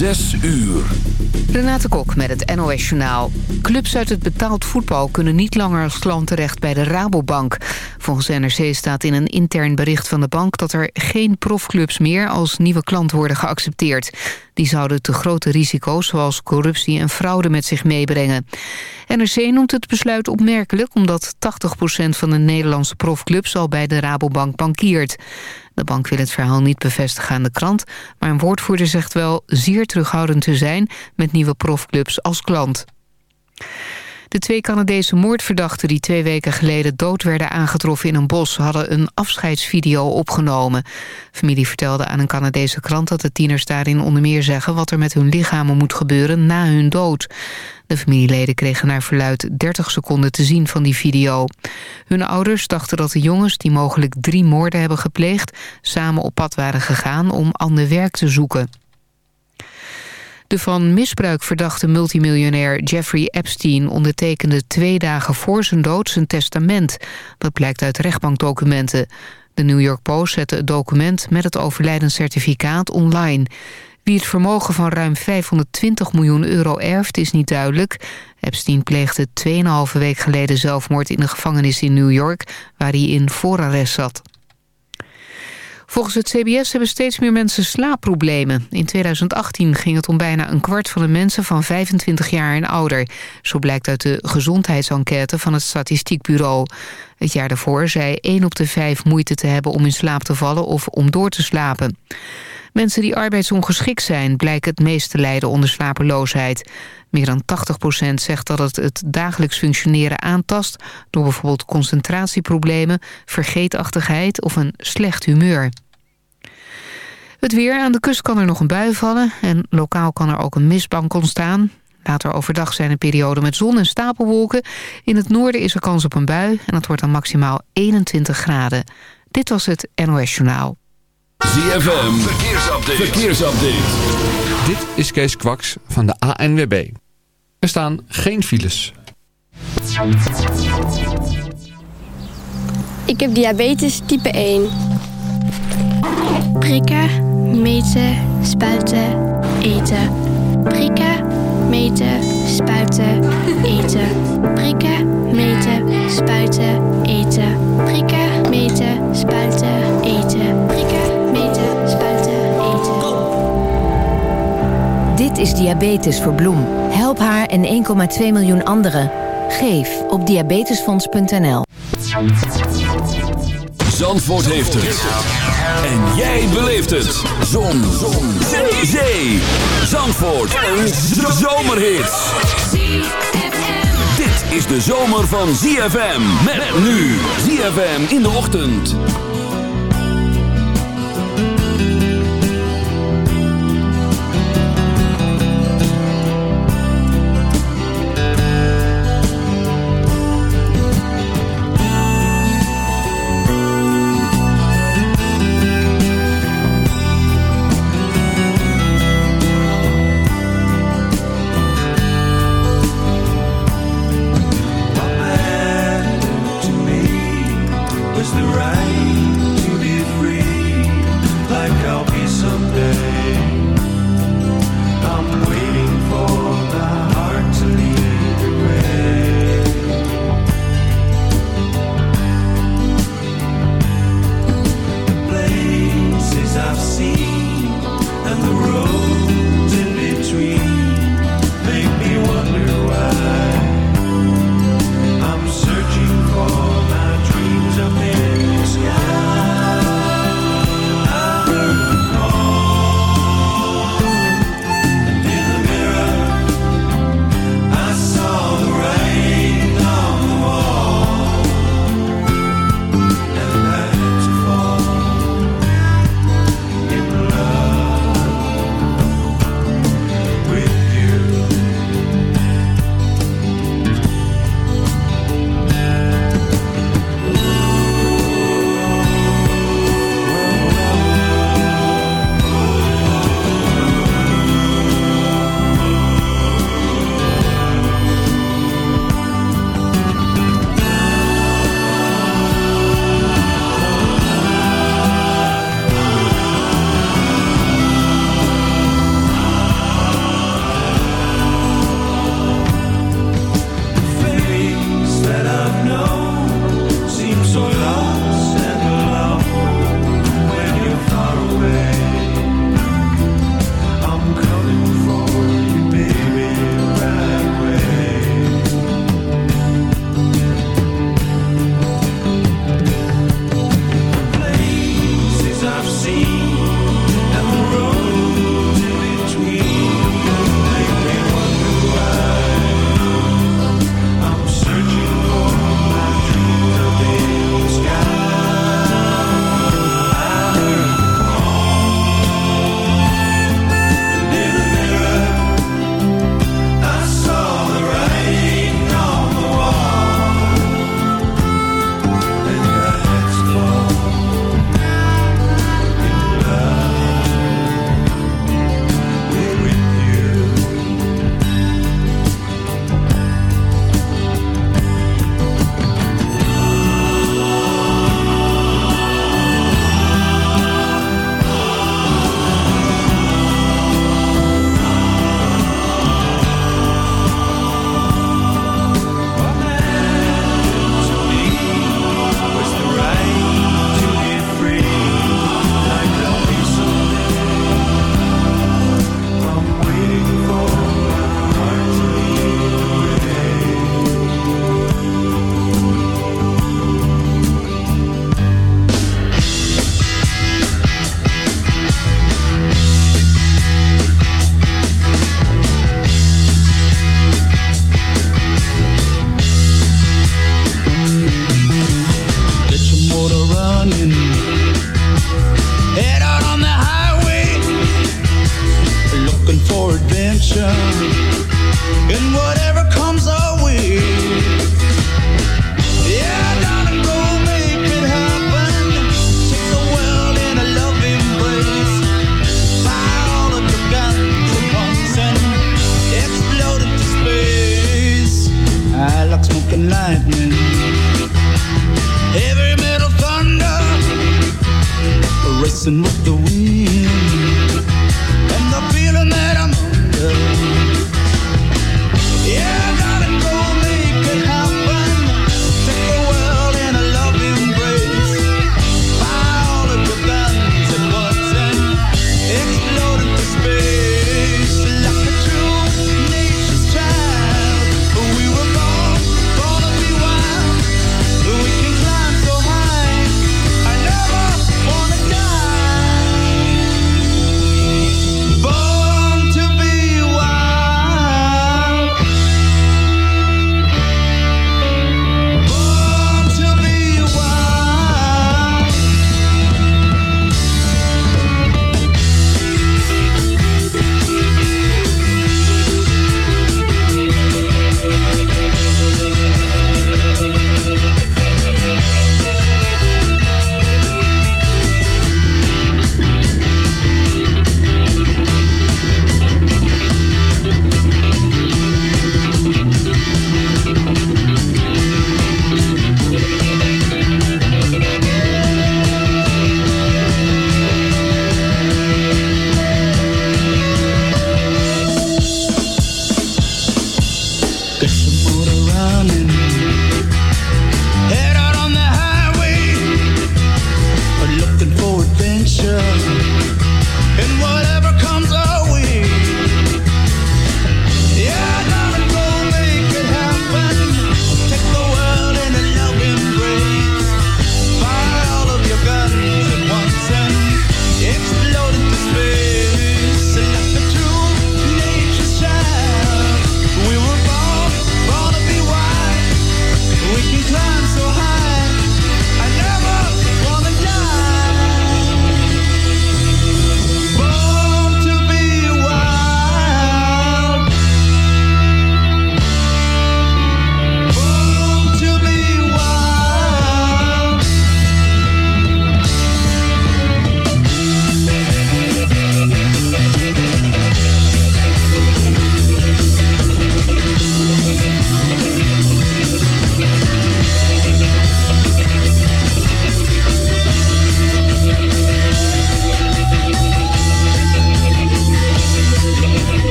Zes uur. Renate Kok met het NOS Journaal. Clubs uit het betaald voetbal kunnen niet langer als klant terecht bij de Rabobank. Volgens NRC staat in een intern bericht van de bank... dat er geen profclubs meer als nieuwe klant worden geaccepteerd. Die zouden te grote risico's zoals corruptie en fraude met zich meebrengen. NRC noemt het besluit opmerkelijk... omdat 80% van de Nederlandse profclubs al bij de Rabobank bankiert. De bank wil het verhaal niet bevestigen aan de krant... maar een woordvoerder zegt wel zeer terughoudend te zijn... met nieuwe profclubs als klant. De twee Canadese moordverdachten die twee weken geleden dood werden aangetroffen in een bos hadden een afscheidsvideo opgenomen. Familie vertelde aan een Canadese krant dat de tieners daarin onder meer zeggen wat er met hun lichamen moet gebeuren na hun dood. De familieleden kregen naar verluid 30 seconden te zien van die video. Hun ouders dachten dat de jongens, die mogelijk drie moorden hebben gepleegd... samen op pad waren gegaan om ander werk te zoeken. De van misbruik verdachte multimiljonair Jeffrey Epstein... ondertekende twee dagen voor zijn dood zijn testament. Dat blijkt uit rechtbankdocumenten. De New York Post zette het document met het overlijdenscertificaat online... Wie het vermogen van ruim 520 miljoen euro erft is niet duidelijk. Epstein pleegde 2,5 week geleden zelfmoord in de gevangenis in New York... waar hij in voorarrest zat. Volgens het CBS hebben steeds meer mensen slaapproblemen. In 2018 ging het om bijna een kwart van de mensen van 25 jaar en ouder. Zo blijkt uit de gezondheidsenquête van het Statistiekbureau. Het jaar daarvoor zei 1 op de 5 moeite te hebben om in slaap te vallen of om door te slapen. Mensen die arbeidsongeschikt zijn blijken het meest te lijden onder slapeloosheid. Meer dan 80% zegt dat het het dagelijks functioneren aantast... door bijvoorbeeld concentratieproblemen, vergeetachtigheid of een slecht humeur. Het weer. Aan de kust kan er nog een bui vallen... en lokaal kan er ook een mistbank ontstaan. Later overdag zijn er perioden met zon en stapelwolken. In het noorden is er kans op een bui en het wordt dan maximaal 21 graden. Dit was het NOS Journaal. ZFM, verkeersupdate. verkeersupdate. Dit is Kees Kwaks van de ANWB. Er staan geen files. Ik heb diabetes type 1. Prikken, meten, spuiten, eten. Prikken, meten, spuiten, eten. Prikken, meten, spuiten, eten. Prikken, meten, spuiten, Dit is Diabetes voor Bloem. Help haar en 1,2 miljoen anderen. Geef op diabetesfonds.nl. Zandvoort heeft het. En jij beleeft het. Zon. Zon. Zee. Zee. Zandvoort. Een zomerhit. Dit is de zomer van ZFM. Met nu. ZFM in de ochtend.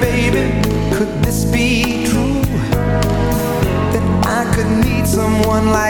baby, could this be true? That I could need someone like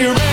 You're ready?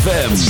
ZFM.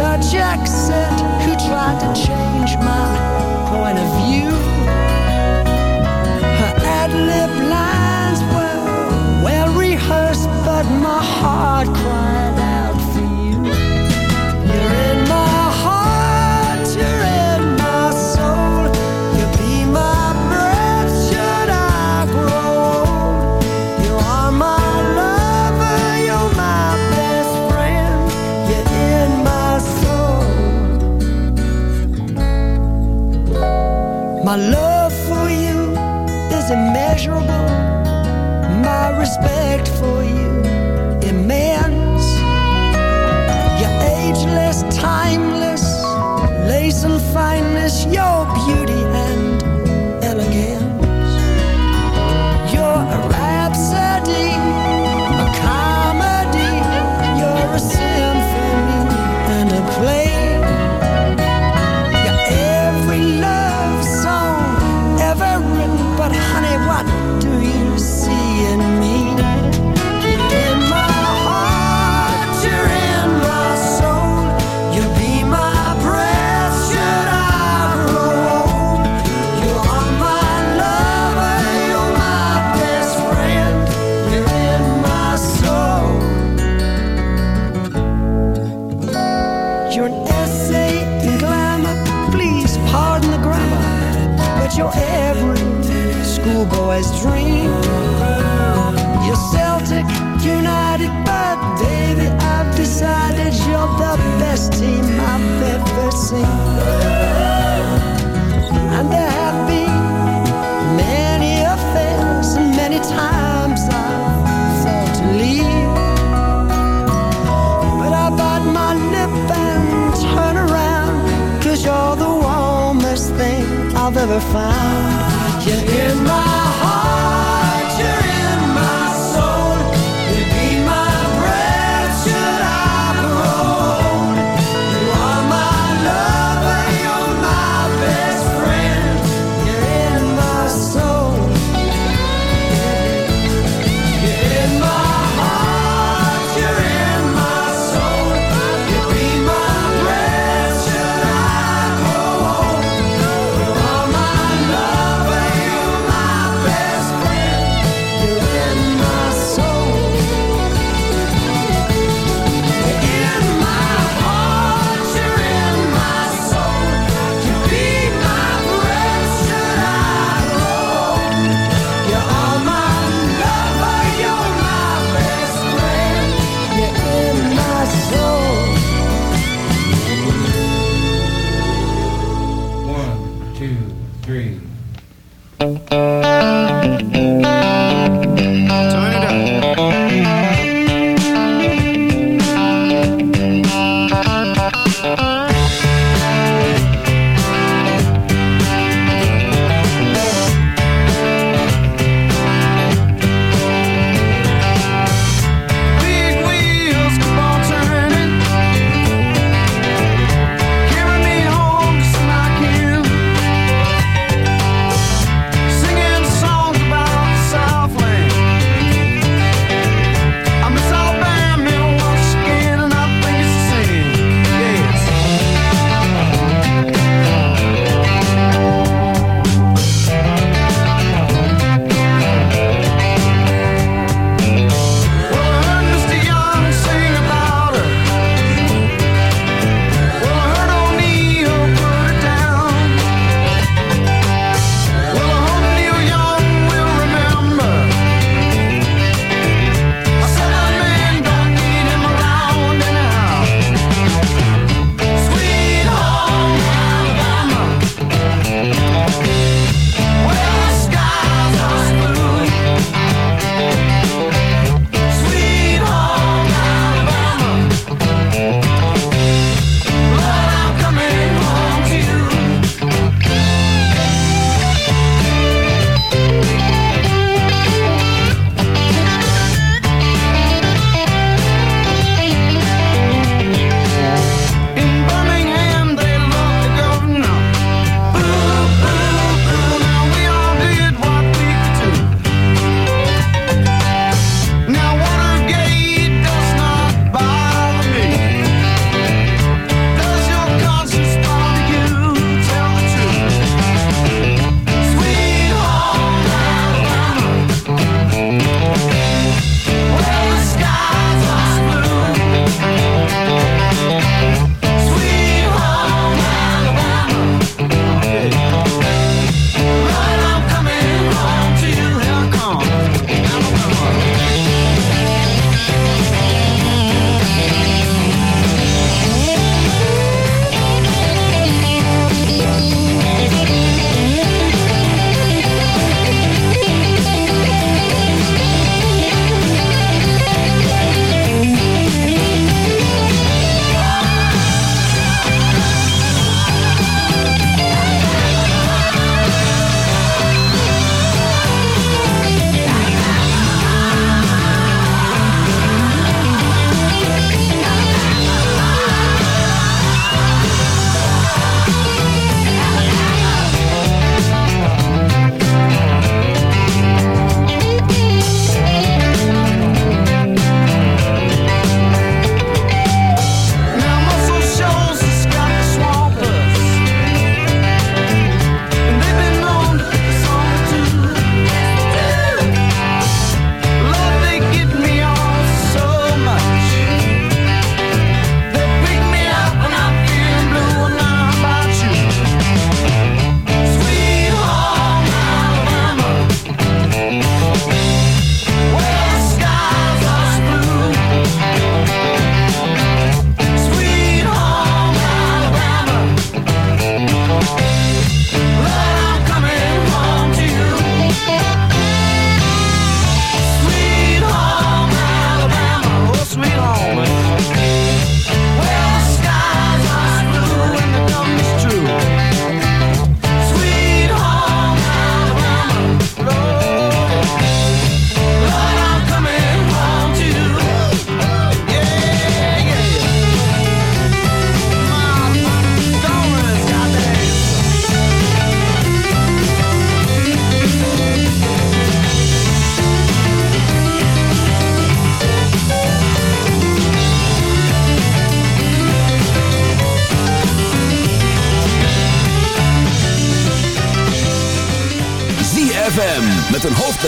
Dutch said who tried to change. respect for never found you